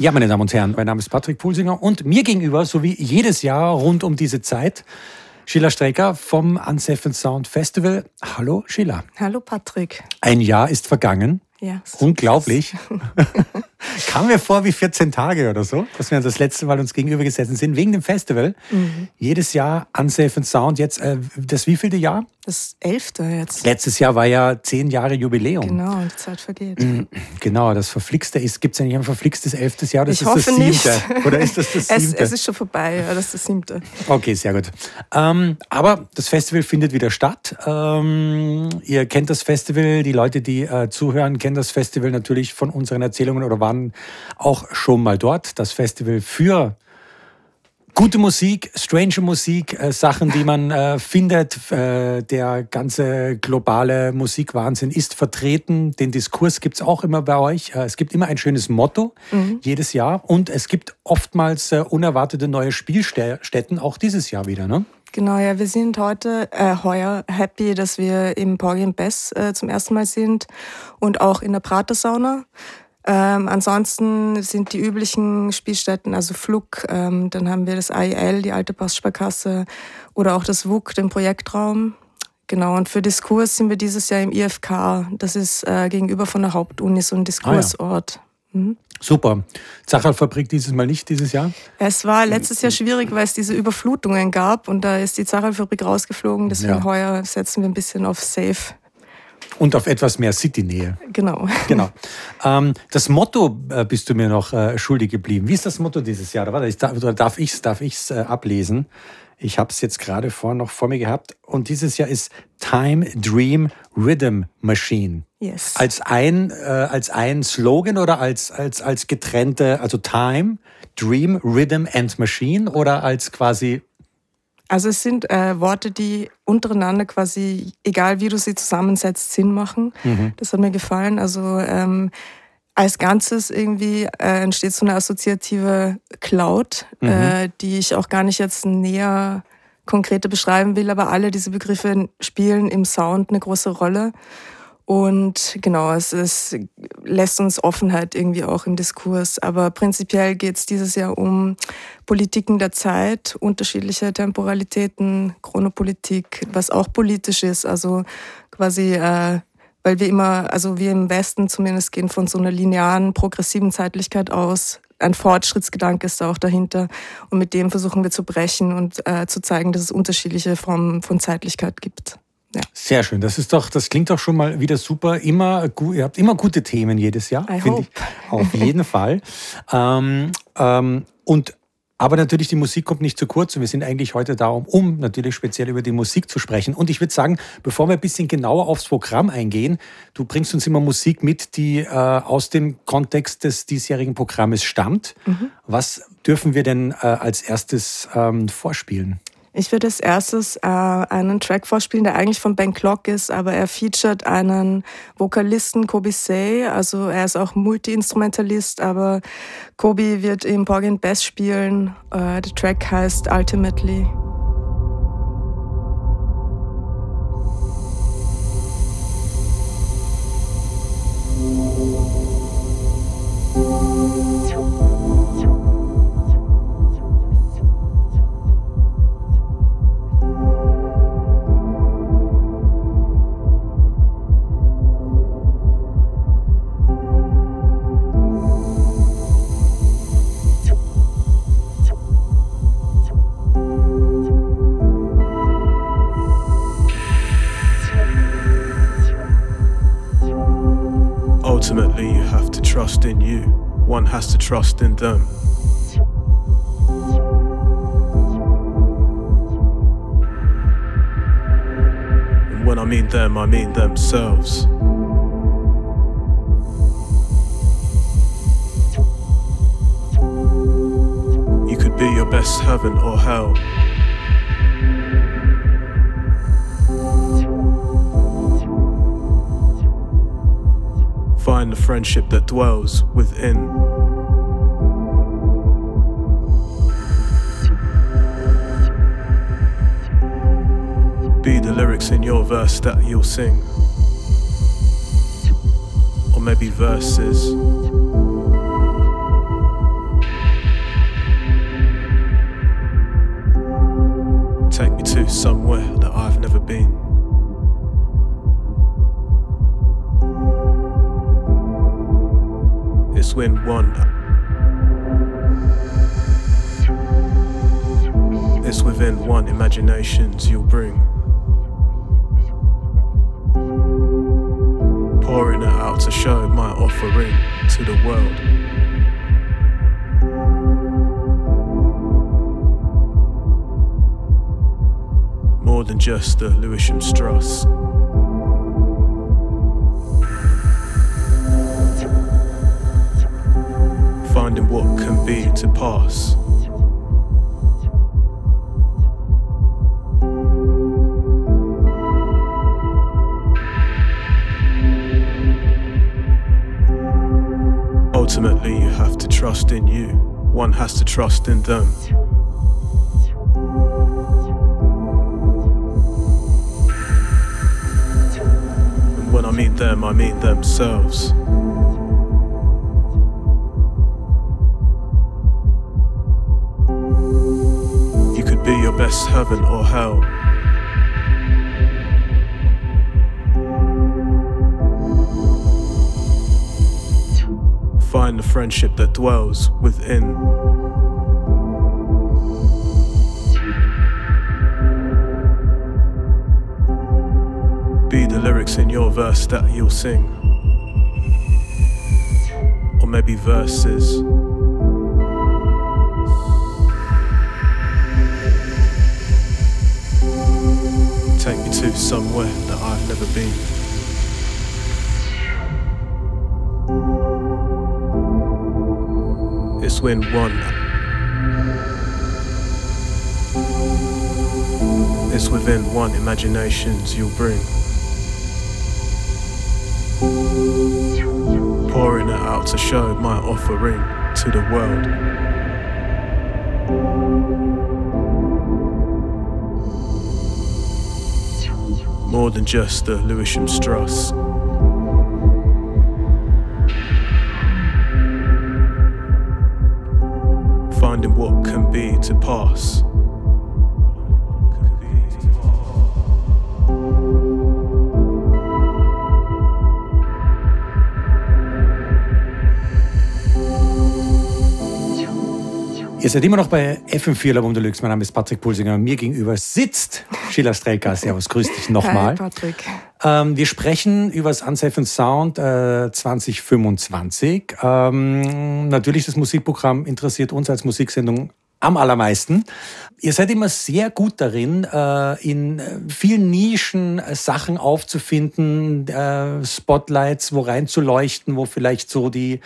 Ja, meine Damen und Herren, mein Name ist Patrick Pulsinger und mir gegenüber, so wie jedes Jahr rund um diese Zeit, Sheila Strecker vom Unsafe Sound Festival. Hallo Sheila. Hallo Patrick. Ein Jahr ist vergangen. Ja. Unglaublich. Kam mir vor wie 14 Tage oder so, dass wir das letzte Mal uns gegenüber gesessen sind, wegen dem Festival. Mhm. Jedes Jahr Unsafe and Sound. Jetzt äh, das wievielte Jahr? Das elfte jetzt. Letztes Jahr war ja zehn Jahre Jubiläum. Genau, die Zeit vergeht. Mhm. Genau, das Verflixte ist, gibt es ja nicht ein verflixtes elftes Jahr? Das ich ist hoffe das siebte. Nicht. Oder ist das das siebte? Es, es, ist schon vorbei, ja, das ist das siebte. Okay, sehr gut. Ähm, aber das Festival findet wieder statt. Ähm, ihr kennt das Festival, die Leute, die äh, zuhören, kennen das Festival natürlich von unseren Erzählungen oder waren auch schon mal dort. Das Festival für gute Musik, strange Musik, äh, Sachen, die man äh, findet. Äh, der ganze globale Musikwahnsinn ist vertreten. Den Diskurs gibt es auch immer bei euch. Äh, es gibt immer ein schönes Motto mhm. jedes Jahr und es gibt oftmals äh, unerwartete neue Spielstätten, auch dieses Jahr wieder. Ne? Genau, ja, wir sind heute, äh, heuer happy, dass wir im Porgy Bess äh, zum ersten Mal sind und auch in der Pratersauna. Ähm, ansonsten sind die üblichen Spielstätten, also Flug, ähm, dann haben wir das AIL, die alte Postsparkasse oder auch das WUK, den Projektraum. Genau, und für Diskurs sind wir dieses Jahr im IFK. Das ist äh, gegenüber von der Hauptuni so ein Diskursort. Ah, ja. Mhm. Super. Zacherl-Fabrik dieses Mal nicht, dieses Jahr? Es war letztes Jahr schwierig, weil es diese Überflutungen gab und da ist die Zacherl-Fabrik rausgeflogen. Deswegen ja. heuer setzen wir ein bisschen auf Safe. Und auf etwas mehr City-Nähe. Genau. genau. Ähm, das Motto äh, bist du mir noch äh, schuldig geblieben. Wie ist das Motto dieses Jahr? Oder, darf ich es darf ich's, äh, ablesen? Ich habe es jetzt gerade vor, noch vor mir gehabt. Und dieses Jahr ist Time Dream Rhythm Machine. Yes. Als ein, äh, als ein Slogan oder als, als, als getrennte, also Time, Dream, Rhythm and Machine oder als quasi also es sind äh, Worte, die untereinander quasi, egal wie du sie zusammensetzt, Sinn machen. Mhm. Das hat mir gefallen. Also ähm, als Ganzes irgendwie äh, entsteht so eine assoziative Cloud, mhm. äh, die ich auch gar nicht jetzt näher konkreter beschreiben will, aber alle diese Begriffe spielen im Sound eine große Rolle. Und genau, es, es lässt uns Offenheit irgendwie auch im Diskurs. Aber prinzipiell geht es dieses Jahr um Politiken der Zeit, unterschiedliche Temporalitäten, Chronopolitik, was auch politisch ist. Also quasi, äh, weil wir immer, also wir im Westen zumindest gehen von so einer linearen, progressiven Zeitlichkeit aus. Ein Fortschrittsgedanke ist da auch dahinter. Und mit dem versuchen wir zu brechen und äh, zu zeigen, dass es unterschiedliche Formen von Zeitlichkeit gibt. Ja. Sehr schön. Das ist doch, das klingt doch schon mal wieder super. Immer, ihr habt immer gute Themen jedes Jahr, finde ich. Auf jeden Fall. Ähm, ähm, und aber natürlich, die Musik kommt nicht zu kurz und wir sind eigentlich heute da, um, natürlich speziell über die Musik zu sprechen. Und ich würde sagen, bevor wir ein bisschen genauer aufs Programm eingehen, du bringst uns immer Musik mit, die äh, aus dem Kontext des diesjährigen Programmes stammt. Mhm. Was dürfen wir denn äh, als erstes ähm, vorspielen? Ich würde als erstes äh, einen Track vorspielen, der eigentlich von Ben Clock ist, aber er featuret einen Vokalisten, Kobe Say. Also er ist auch Multi-Instrumentalist, aber Kobe wird im Porgy Bass spielen. Äh, der Track heißt Ultimately. Trust in them. And when I mean them, I mean themselves. You could be your best heaven or hell. find the friendship that dwells within. be the lyrics in your verse that you'll sing. Or maybe verses. Take me to somewhere that I've never been. It's within one. It's within one imaginations you'll bring. More than just the Lewisham Struss. Finding what can be to pass. Ultimately, you have to trust in you. One has to trust in them. Mean them, I mean themselves. You could be your best heaven or hell. Find the friendship that dwells within. Lyrics in your verse that you'll sing. Or maybe verses. Take me to somewhere that I've never been. It's when one. It's within one imaginations you'll bring. Pouring it out to show my offering to the world. More than just the Lewisham Struss. Finding what can be to pass. Ihr seid immer noch bei FM4 Labum Deluxe. Mein Name ist Patrick Pulsinger und mir gegenüber sitzt Sheila Strelka. Servus, grüß dich nochmal. Hi, Patrick. Ähm, wir sprechen über das Unsafe Sound äh, 2025. Ähm, natürlich, das Musikprogramm interessiert uns als Musiksendung am allermeisten. Ihr seid immer sehr gut darin, äh, in vielen Nischen äh, Sachen aufzufinden, äh, Spotlights wo reinzuleuchten, wo vielleicht so die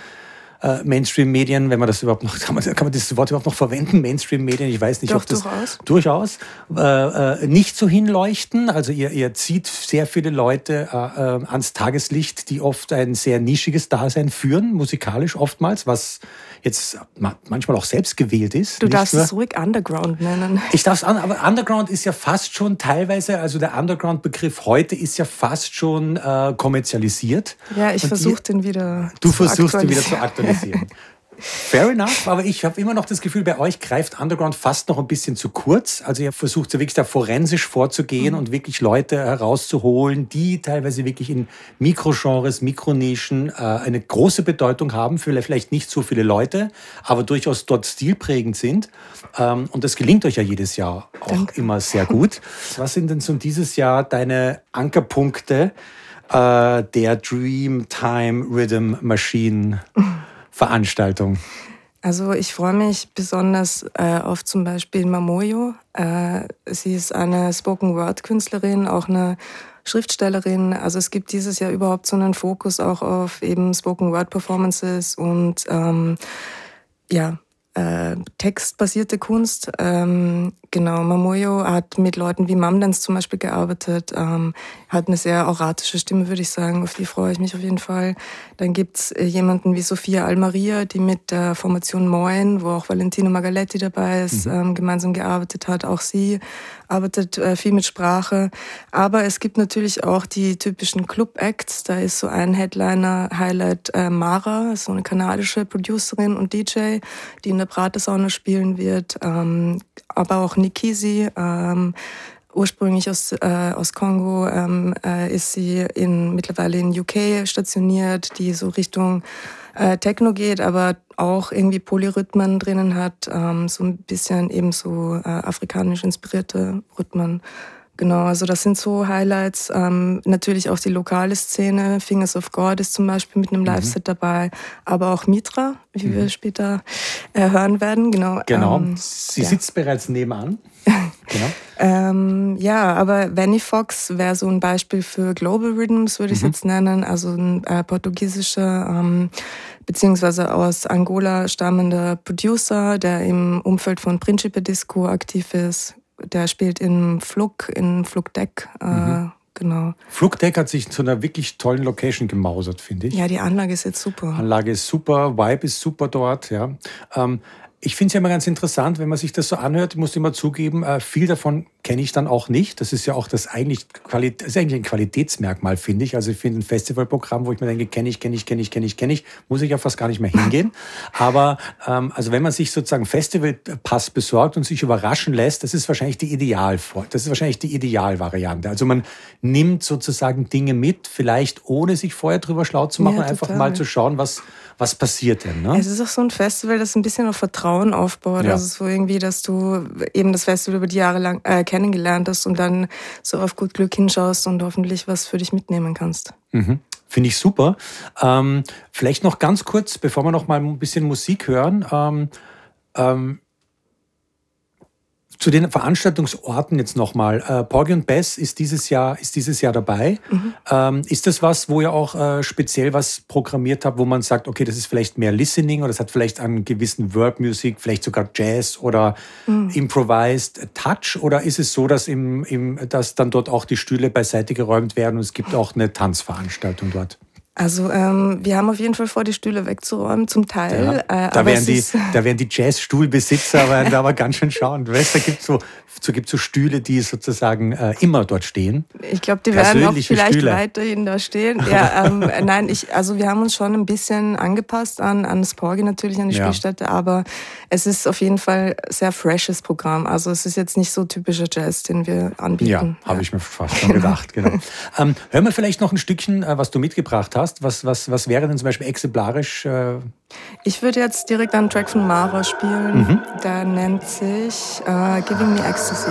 äh, Mainstream-Medien, wenn man das überhaupt noch, kann man, kann man dieses Wort überhaupt noch verwenden, Mainstream-Medien, ich weiß nicht, Doch, ob das durchaus. durchaus äh, äh, nicht so hinleuchten. Also ihr, ihr zieht sehr viele Leute äh, äh, ans Tageslicht, die oft ein sehr nischiges Dasein führen, musikalisch oftmals, was jetzt ma manchmal auch selbst gewählt ist. Du darfst es ruhig Underground nennen. ich darf es an, aber Underground ist ja fast schon teilweise, also der Underground-Begriff heute ist ja fast schon äh, kommerzialisiert. Ja, ich versuche den wieder Du versuchst ihn wieder zu aktualisieren. Fair enough, aber ich habe immer noch das Gefühl, bei euch greift Underground fast noch ein bisschen zu kurz. Also ihr versucht so wirklich da forensisch vorzugehen und wirklich Leute herauszuholen, die teilweise wirklich in Mikrogenres, Mikronischen äh, eine große Bedeutung haben für vielleicht nicht so viele Leute, aber durchaus dort stilprägend sind. Ähm, und das gelingt euch ja jedes Jahr auch Danke. immer sehr gut. Was sind denn so dieses Jahr deine Ankerpunkte äh, der Dreamtime Rhythm Machine Veranstaltung? Also ich freue mich besonders äh, auf zum Beispiel Mamoyo. Äh, sie ist eine Spoken-Word-Künstlerin, auch eine Schriftstellerin. Also es gibt dieses Jahr überhaupt so einen Fokus auch auf eben Spoken-Word-Performances und ähm, ja, äh, textbasierte Kunst. Ähm, genau, Mamoyo hat mit Leuten wie Mamdance zum Beispiel gearbeitet, ähm, hat eine sehr auratische Stimme, würde ich sagen, auf die freue ich mich auf jeden Fall. Dann gibt's äh, jemanden wie Sophia Almaria, die mit der Formation Moin, wo auch Valentino Magaletti dabei ist, ähm, gemeinsam gearbeitet hat. Auch sie arbeitet äh, viel mit Sprache. Aber es gibt natürlich auch die typischen Club-Acts. Da ist so ein Headliner-Highlight äh, Mara, so eine kanadische Producerin und DJ, die in der Prater-Sauna spielen wird. Ähm, aber auch Nikisi, ähm, ursprünglich aus, äh, aus Kongo, ähm, äh, ist sie in, mittlerweile in UK stationiert, die so Richtung äh, Techno geht, aber auch irgendwie Polyrhythmen drinnen hat, ähm, so ein bisschen eben so äh, afrikanisch inspirierte Rhythmen. Genau, also das sind so Highlights. Ähm, natürlich auch die lokale Szene. Fingers of God ist zum Beispiel mit einem mhm. Live-Set dabei, aber auch Mitra, wie mhm. wir später äh, hören werden. Genau. Genau. Ähm, Sie ja. sitzt bereits nebenan. genau. ähm, ja, aber Vanny Fox wäre so ein Beispiel für Global Rhythms, würde ich mhm. jetzt nennen. Also ein äh, portugiesischer ähm, beziehungsweise aus Angola stammender Producer, der im Umfeld von Principe Disco aktiv ist der spielt in Flug, in Flugdeck. Äh, mhm. Genau. Flugdeck hat sich zu einer wirklich tollen Location gemausert, finde ich. Ja, die Anlage ist jetzt super. Anlage ist super, Vibe ist super dort, ja. Ähm, ich finde es ja immer ganz interessant, wenn man sich das so anhört, ich muss immer zugeben, äh, viel davon kenne ich dann auch nicht. Das ist ja auch das eigentlich, Quali das ist eigentlich ein Qualitätsmerkmal, finde ich. Also ich finde ein Festivalprogramm, wo ich mir denke, kenne ich, kenne ich, kenne ich, kenne ich, kenne ich, muss ich ja fast gar nicht mehr hingehen. Aber ähm, also wenn man sich sozusagen Festivalpass besorgt und sich überraschen lässt, das ist wahrscheinlich die Ideal das ist wahrscheinlich die Idealvariante. Also man nimmt sozusagen Dinge mit, vielleicht ohne sich vorher drüber schlau zu machen, ja, einfach mal zu schauen, was was passiert denn? Ne? Es ist auch so ein Festival, das ein bisschen auf Vertrauen aufbaut. Ja. Also so irgendwie, dass du eben das Festival über die Jahre lang äh, kennengelernt hast und dann so auf gut Glück hinschaust und hoffentlich was für dich mitnehmen kannst. Mhm. Finde ich super. Ähm, vielleicht noch ganz kurz, bevor wir noch mal ein bisschen Musik hören. Ähm, ähm, zu den Veranstaltungsorten jetzt nochmal. Äh, Porgy und Bess ist dieses Jahr, ist dieses Jahr dabei. Mhm. Ähm, ist das was, wo ihr auch äh, speziell was programmiert habt, wo man sagt, okay, das ist vielleicht mehr Listening oder das hat vielleicht einen gewissen World Music, vielleicht sogar Jazz oder mhm. Improvised Touch? Oder ist es so, dass, im, im, dass dann dort auch die Stühle beiseite geräumt werden und es gibt auch eine Tanzveranstaltung dort? Also ähm, wir haben auf jeden Fall vor, die Stühle wegzuräumen, zum Teil. Ja, äh, da, werden die, da werden die Jazzstuhlbesitzer aber, da aber ganz schön schauen. Weißt, da gibt es so, so, gibt's so Stühle, die sozusagen äh, immer dort stehen. Ich glaube, die werden auch vielleicht Stühle. weiterhin da stehen. Ja, ähm, nein, ich, also wir haben uns schon ein bisschen angepasst an, an das Porgy natürlich, an die ja. Spielstätte, aber es ist auf jeden Fall sehr freshes Programm. Also es ist jetzt nicht so typischer Jazz, den wir anbieten. Ja, ja. habe ich mir fast schon gedacht. genau. ähm, hören wir vielleicht noch ein Stückchen, äh, was du mitgebracht hast hast, was, was, was wäre denn zum Beispiel exemplarisch? Äh ich würde jetzt direkt einen Track von Mara spielen. Mhm. Der nennt sich uh, Giving Me Ecstasy.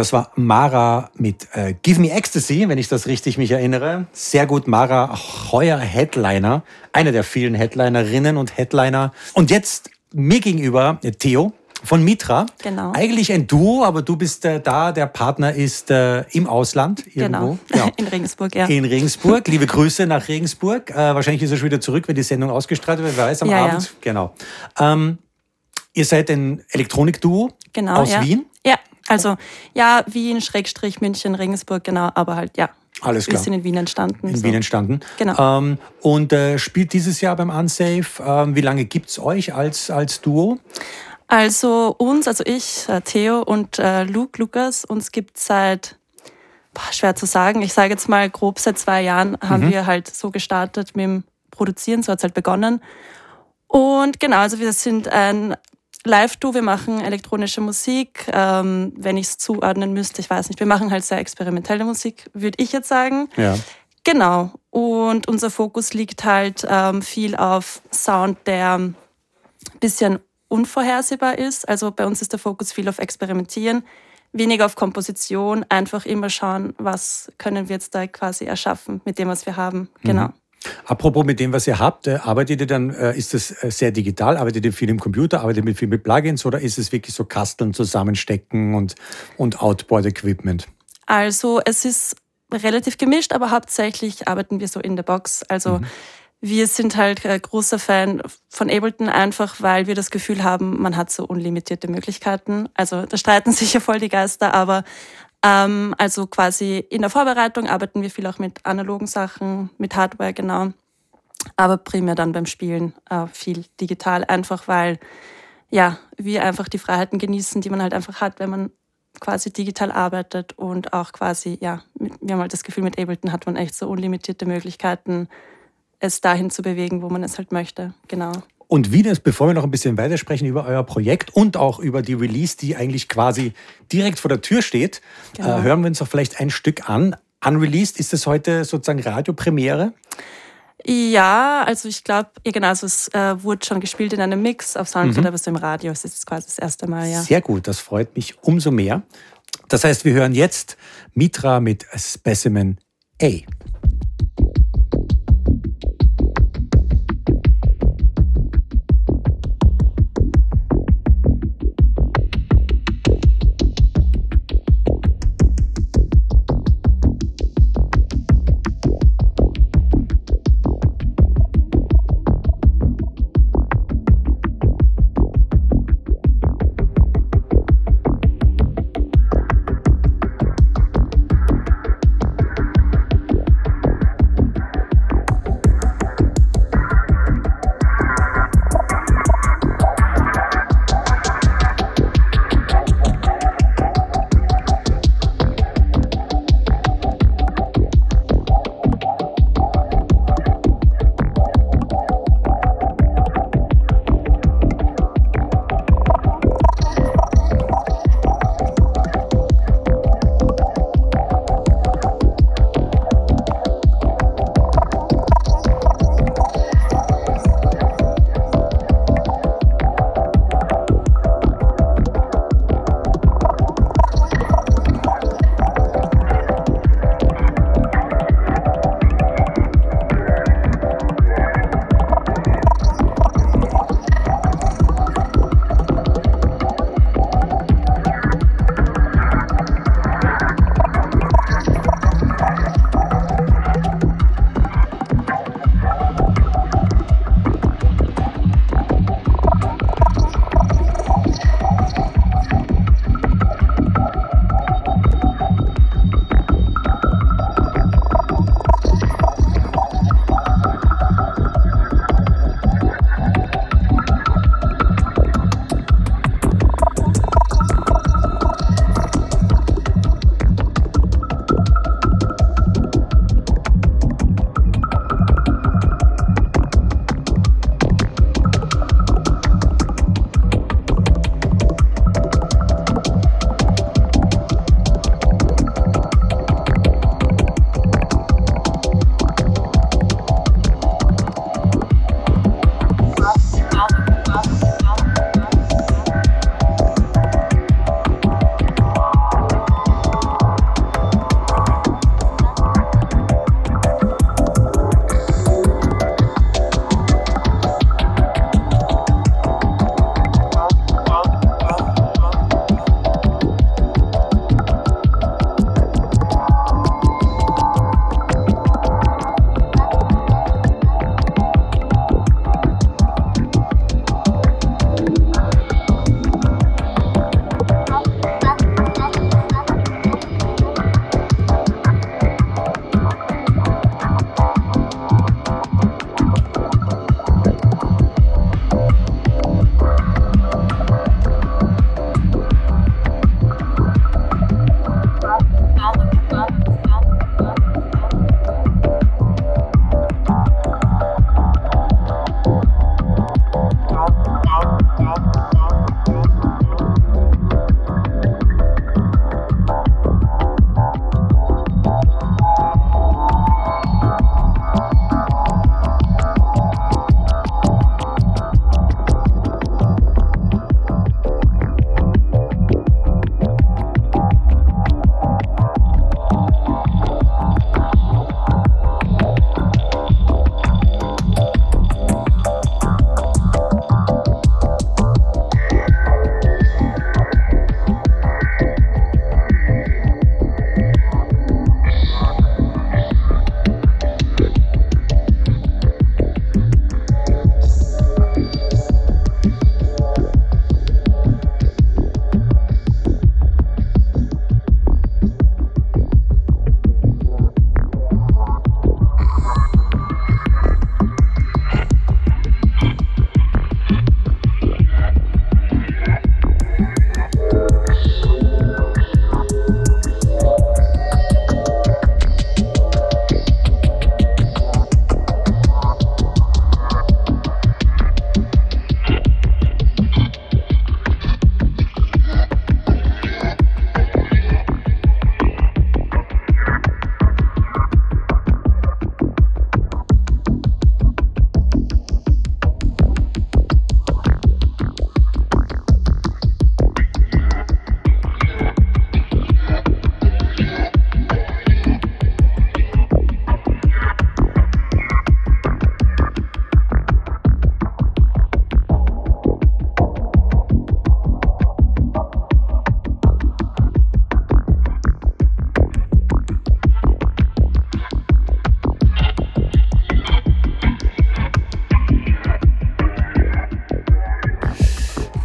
Das war Mara mit äh, Give Me Ecstasy, wenn ich das richtig mich erinnere. Sehr gut, Mara Heuer Headliner, eine der vielen Headlinerinnen und Headliner. Und jetzt mir gegenüber äh, Theo von Mitra. Genau. Eigentlich ein Duo, aber du bist äh, da, der Partner ist äh, im Ausland irgendwo. Genau, ja. in Regensburg, ja. In Regensburg. Liebe Grüße nach Regensburg. Äh, wahrscheinlich ist er schon wieder zurück, wenn die Sendung ausgestrahlt wird, wer weiß, am Ja, Abend. ja. Genau. Ähm, ihr seid ein Elektronikduo Genau, aus. Wien. Also ja, Wien, Schrägstrich, München, Regensburg, genau, aber halt ja. Alles Wir klar. sind in Wien entstanden. in so. Wien entstanden. Genau. Ähm, und äh, spielt dieses Jahr beim Unsafe. Ähm, wie lange gibt's euch als, als Duo? Also uns, also ich, äh, Theo und äh, Luke, Lukas, uns gibt seit, boah, schwer zu sagen, ich sage jetzt mal grob seit zwei Jahren haben Mhm. wir halt so gestartet mit dem Produzieren, so hat es halt begonnen. Und genau, also wir sind ein Live-Duo, wir machen elektronische Musik, ähm, wenn ich es zuordnen müsste, ich weiß nicht, wir machen halt sehr experimentelle Musik, würde ich jetzt sagen. Ja. Genau. Und unser Fokus liegt halt ähm, viel auf Sound, der ein bisschen unvorhersehbar ist. Also bei uns ist der Fokus viel auf Experimentieren, weniger auf Komposition, einfach immer schauen, was können wir jetzt da quasi erschaffen mit dem, was wir haben. Genau. Apropos mit dem, was ihr habt, äh, arbeitet ihr dann, äh, ist das äh, sehr digital? Arbeitet ihr viel im Computer? Arbeitet ihr viel mit Plugins oder ist es wirklich so Kasteln zusammenstecken und, und Outboard-Equipment? Also es ist relativ gemischt, aber hauptsächlich arbeiten wir so in der Box. Also wir sind halt großer Fan von Ableton, einfach weil wir das Gefühl haben, man hat so unlimitierte Möglichkeiten. Also da streiten sich ja voll die Geister, aber ähm, also quasi in der Vorbereitung arbeiten wir viel auch mit analogen Sachen, mit Hardware, genau. Aber primär dann beim Spielen äh, viel digital, einfach weil ja, wir einfach die Freiheiten genießen, die man halt einfach hat, wenn man quasi digital arbeitet und auch quasi, ja, wir haben halt das Gefühl, mit Ableton hat man echt so unlimitierte Möglichkeiten, es dahin zu bewegen, wo man es halt möchte. Genau. Und wie das, bevor wir noch ein bisschen weitersprechen über euer Projekt und auch über die Release, die eigentlich quasi direkt vor der Tür steht, genau. äh, hören wir uns doch vielleicht ein Stück an. Unreleased, ist das heute sozusagen Radiopremiere? Ja, also ich glaube, ja genau, also es äh, wurde schon gespielt in einem Mix auf Soundcloud, mhm. aber so im Radio, es ist quasi das erste Mal, ja. Sehr gut, das freut mich umso mehr. Das heißt, wir hören jetzt Mitra mit Specimen A.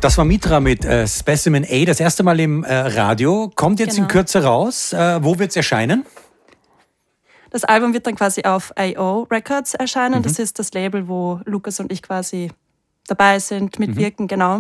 Das war Mitra mit äh, Specimen A, das erste Mal im äh, Radio. Kommt jetzt genau. in Kürze raus. Äh, wo wird es erscheinen? Das Album wird dann quasi auf IO Records erscheinen. Mhm. Das ist das Label, wo Lukas und ich quasi dabei sind, mitwirken, mhm. genau.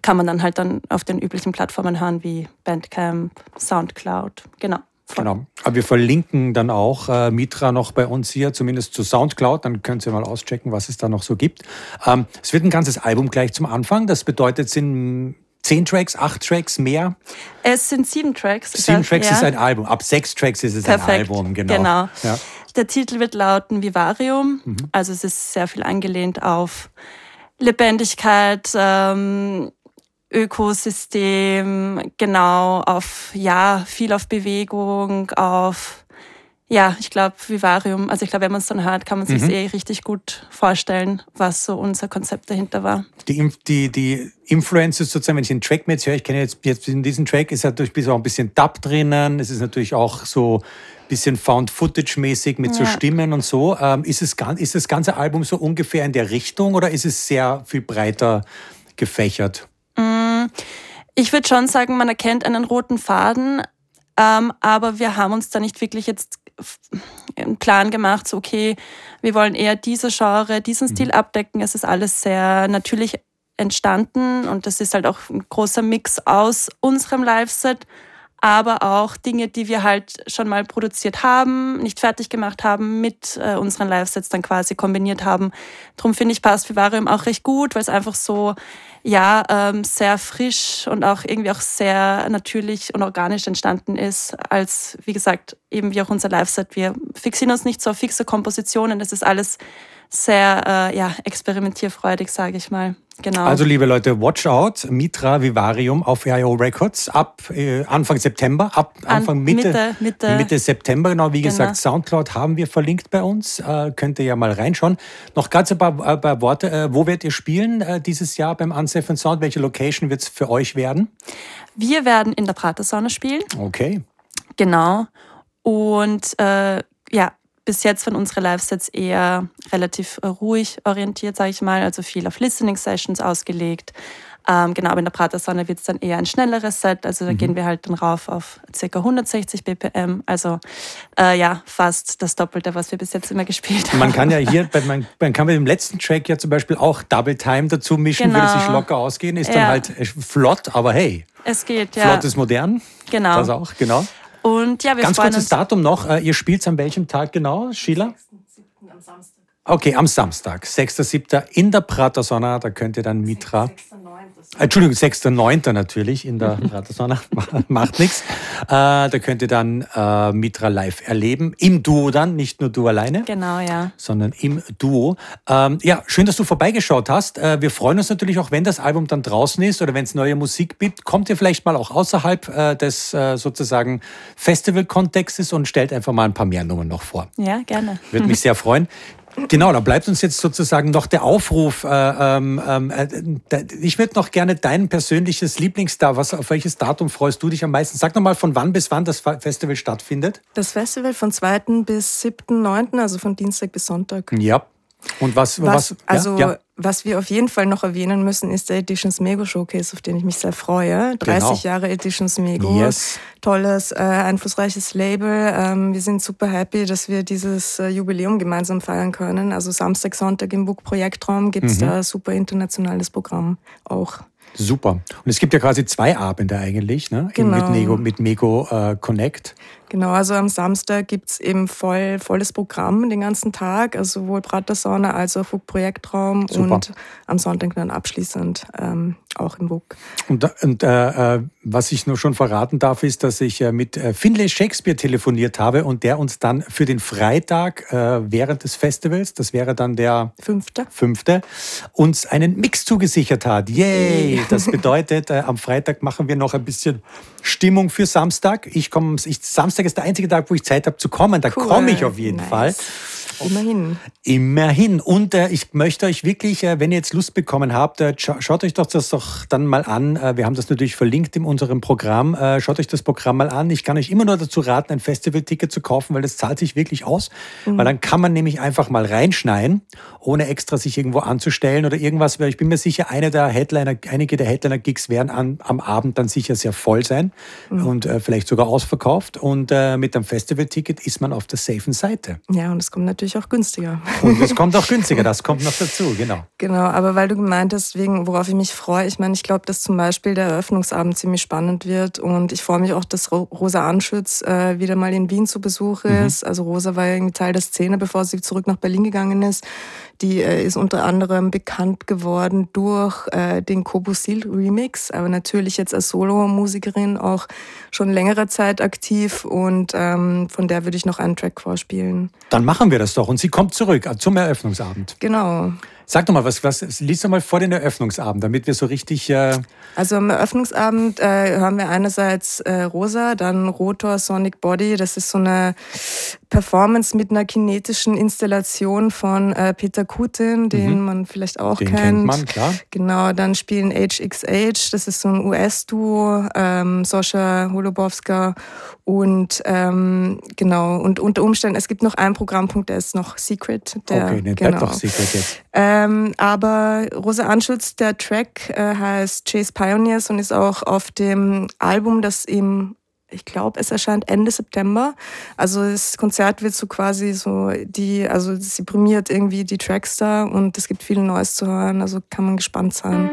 Kann man dann halt dann auf den üblichen Plattformen hören wie Bandcamp, Soundcloud, genau. Genau. Aber wir verlinken dann auch äh, Mitra noch bei uns hier, zumindest zu Soundcloud. Dann könnt ihr mal auschecken, was es da noch so gibt. Ähm, es wird ein ganzes Album gleich zum Anfang. Das bedeutet, es sind zehn Tracks, acht Tracks mehr? Es sind sieben Tracks. Sieben Tracks ja. ist ein Album. Ab sechs Tracks ist es Perfekt. ein Album, genau. genau. Ja. Der Titel wird lauten Vivarium. Mhm. Also es ist sehr viel angelehnt auf Lebendigkeit, ähm, Ökosystem, genau, auf, ja, viel auf Bewegung, auf, ja, ich glaube, Vivarium, also ich glaube, wenn man es dann hört, kann man sich mhm. eh richtig gut vorstellen, was so unser Konzept dahinter war. Die, die, die Influences sozusagen, wenn ich den Track mit höre, ich kenne jetzt, jetzt in diesem Track, ist natürlich auch ein bisschen Dub drinnen, es ist natürlich auch so ein bisschen Found-Footage-mäßig mit ja. so Stimmen und so. Ähm, ist, es, ist das ganze Album so ungefähr in der Richtung oder ist es sehr viel breiter gefächert? Mm, ich würde schon sagen, man erkennt einen roten Faden, ähm, aber wir haben uns da nicht wirklich jetzt einen Plan gemacht, so okay, wir wollen eher diese Genre, diesen mhm. Stil abdecken. Es ist alles sehr natürlich entstanden und das ist halt auch ein großer Mix aus unserem Live-Set aber auch Dinge, die wir halt schon mal produziert haben, nicht fertig gemacht haben, mit äh, unseren Live-Sets dann quasi kombiniert haben. Darum finde ich passt Vivarium auch recht gut, weil es einfach so, ja, ähm, sehr frisch und auch irgendwie auch sehr natürlich und organisch entstanden ist, als, wie gesagt, eben wie auch unser Live-Set. Wir fixieren uns nicht so auf fixe Kompositionen, das ist alles sehr äh, ja, experimentierfreudig, sage ich mal. Genau. Also liebe Leute, watch out, Mitra Vivarium auf IO Records ab äh, Anfang September, ab Anfang An, Mitte, Mitte, Mitte, Mitte, September, genau wie genau. gesagt, Soundcloud haben wir verlinkt bei uns, äh, könnt ihr ja mal reinschauen. Noch ganz ein paar, ein paar Worte, äh, wo werdet ihr spielen äh, dieses Jahr beim Unsafe Sound? Welche Location wird es für euch werden? Wir werden in der Pratersonne spielen. Okay. Genau. Und äh, ja, bis jetzt von unseren Live-Sets eher relativ äh, ruhig orientiert, sage ich mal, also viel auf Listening-Sessions ausgelegt. Ähm, genau, aber in der Pratersonne wird es dann eher ein schnelleres Set, also da mhm. gehen wir halt dann rauf auf ca. 160 BPM, also äh, ja, fast das Doppelte, was wir bis jetzt immer gespielt haben. Man kann ja hier, man, man kann mit dem letzten Track ja zum Beispiel auch Double Time dazu mischen, genau. würde sich locker ausgehen, ist ja. dann halt äh, flott, aber hey. Es geht, ja. Flott ist modern. Genau. Das auch, genau. Und ja, wir Ganz kurzes Datum noch. Äh, ihr spielt an welchem Tag genau, Sheila? Am Samstag. Okay, am Samstag, 6.7. in der Pratersonne. Da könnt ihr dann Mitra. 6. Entschuldigung, 6.9. natürlich in der Ratersonne, macht nichts. Äh, da könnt ihr dann äh, Mitra live erleben, im Duo dann, nicht nur du alleine. Genau, ja. Sondern im Duo. Ähm, ja, schön, dass du vorbeigeschaut hast. Äh, wir freuen uns natürlich auch, wenn das Album dann draußen ist oder wenn es neue Musik gibt, kommt ihr vielleicht mal auch außerhalb äh, des äh, sozusagen Festival-Kontextes und stellt einfach mal ein paar mehr Nummern noch vor. Ja, gerne. Würde mich sehr freuen. Genau, da bleibt uns jetzt sozusagen noch der Aufruf. Äh, ähm, ähm, äh, ich würde noch gerne dein persönliches Lieblingsstar, was, auf welches Datum freust du dich am meisten? Sag noch mal, von wann bis wann das Festival stattfindet. Das Festival von 2. bis 7.9., also von Dienstag bis Sonntag. Ja. Und was, was, was also ja, ja. Was wir auf jeden Fall noch erwähnen müssen, ist der Editions Mego Showcase, auf den ich mich sehr freue. 30 genau. Jahre Editions Mego. Yes. Tolles, äh, einflussreiches Label. Ähm, wir sind super happy, dass wir dieses äh, Jubiläum gemeinsam feiern können. Also Samstag, Sonntag im Book Projektraum gibt es mhm. da super internationales Programm auch. Super. Und es gibt ja quasi zwei Abende eigentlich, ne? Genau. Mit, Nego, mit Mego äh, Connect. Genau, also am Samstag gibt es eben voll, volles Programm den ganzen Tag, also sowohl Pratersauna als auch Projektraum Super. und am Sonntag dann abschließend ähm, auch im WUK. Und, und äh, äh, was ich nur schon verraten darf, ist, dass ich äh, mit äh, Finlay Shakespeare telefoniert habe und der uns dann für den Freitag äh, während des Festivals, das wäre dann der fünfte, fünfte uns einen Mix zugesichert hat. Yay! Das bedeutet, äh, am Freitag machen wir noch ein bisschen Stimmung für Samstag. Ich komme, Samstag ist der einzige Tag, wo ich Zeit habe zu kommen. Da cool. komme ich auf jeden nice. Fall. Immerhin. Immerhin. Und äh, ich möchte euch wirklich, äh, wenn ihr jetzt Lust bekommen habt, äh, scha schaut euch doch das doch dann mal an. Äh, wir haben das natürlich verlinkt in unserem Programm. Äh, schaut euch das Programm mal an. Ich kann euch immer nur dazu raten, ein Festivalticket zu kaufen, weil das zahlt sich wirklich aus. Mhm. Weil dann kann man nämlich einfach mal reinschneien, ohne extra sich irgendwo anzustellen oder irgendwas. Weil ich bin mir sicher, eine der Headliner, einige der Headliner-Gigs werden an, am Abend dann sicher sehr voll sein mhm. und äh, vielleicht sogar ausverkauft. Und mit einem Festivalticket ist man auf der safen Seite. Ja, und es kommt natürlich auch günstiger. Und es kommt auch günstiger, das kommt noch dazu, genau. Genau, aber weil du gemeint hast, wegen, worauf ich mich freue, ich meine, ich glaube, dass zum Beispiel der Eröffnungsabend ziemlich spannend wird und ich freue mich auch, dass Rosa Anschütz äh, wieder mal in Wien zu Besuch mhm. ist. Mhm. Also Rosa war ja irgendwie Teil der Szene, bevor sie zurück nach Berlin gegangen ist. Die äh, ist unter anderem bekannt geworden durch äh, den Kobusil Remix, aber natürlich jetzt als Solo-Musikerin auch schon längere Zeit aktiv und ähm, von der würde ich noch einen Track vorspielen. Dann machen wir das doch und sie kommt zurück äh, zum Eröffnungsabend. Genau. Sag doch mal, was, was liest doch mal vor den Eröffnungsabend, damit wir so richtig. Äh also am Eröffnungsabend äh, hören wir einerseits äh, Rosa, dann Rotor Sonic Body. Das ist so eine Performance mit einer kinetischen Installation von äh, Peter Kutin, den mhm. man vielleicht auch den kennt. kennt man, klar. Genau, dann spielen HXH, das ist so ein US-Duo, ähm, Soscha Holobowska und ähm, genau, und unter Umständen, es gibt noch einen Programmpunkt, der ist noch Secret. Der, okay, ne, genau. doch Secret jetzt. Ähm, aber Rosa Anschutz, der Track äh, heißt Chase Pioneers und ist auch auf dem Album, das im ich glaube, es erscheint Ende September. Also das Konzert wird so quasi so die, also sie prämiert irgendwie die Tracks da und es gibt viel Neues zu hören, also kann man gespannt sein.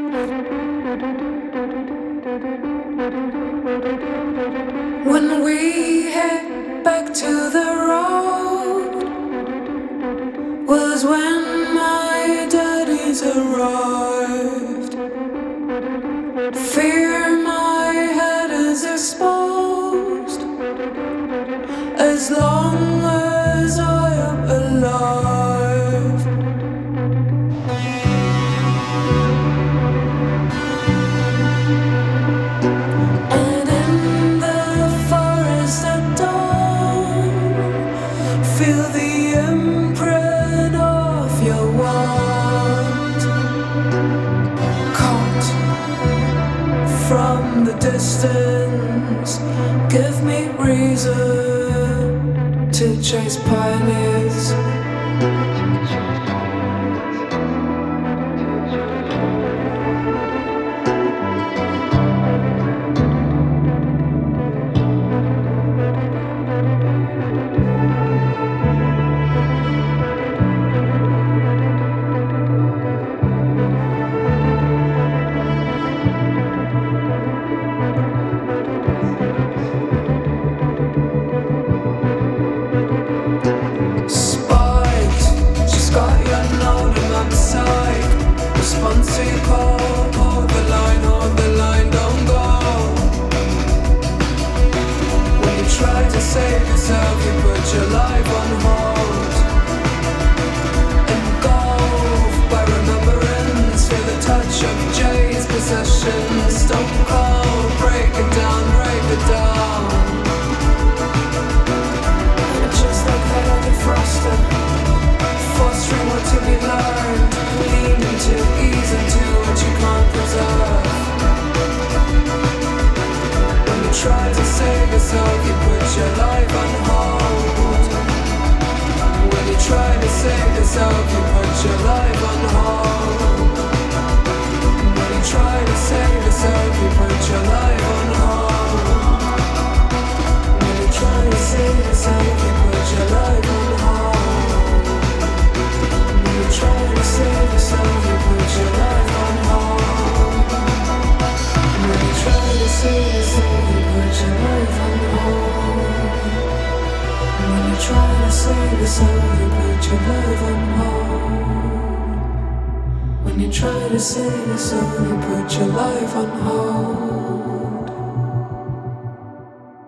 When we head back to the road was when my daddies arrived. Fear my head is exposed as long as I am alive. To love hold. When you try to sing a song, you put your life on hold.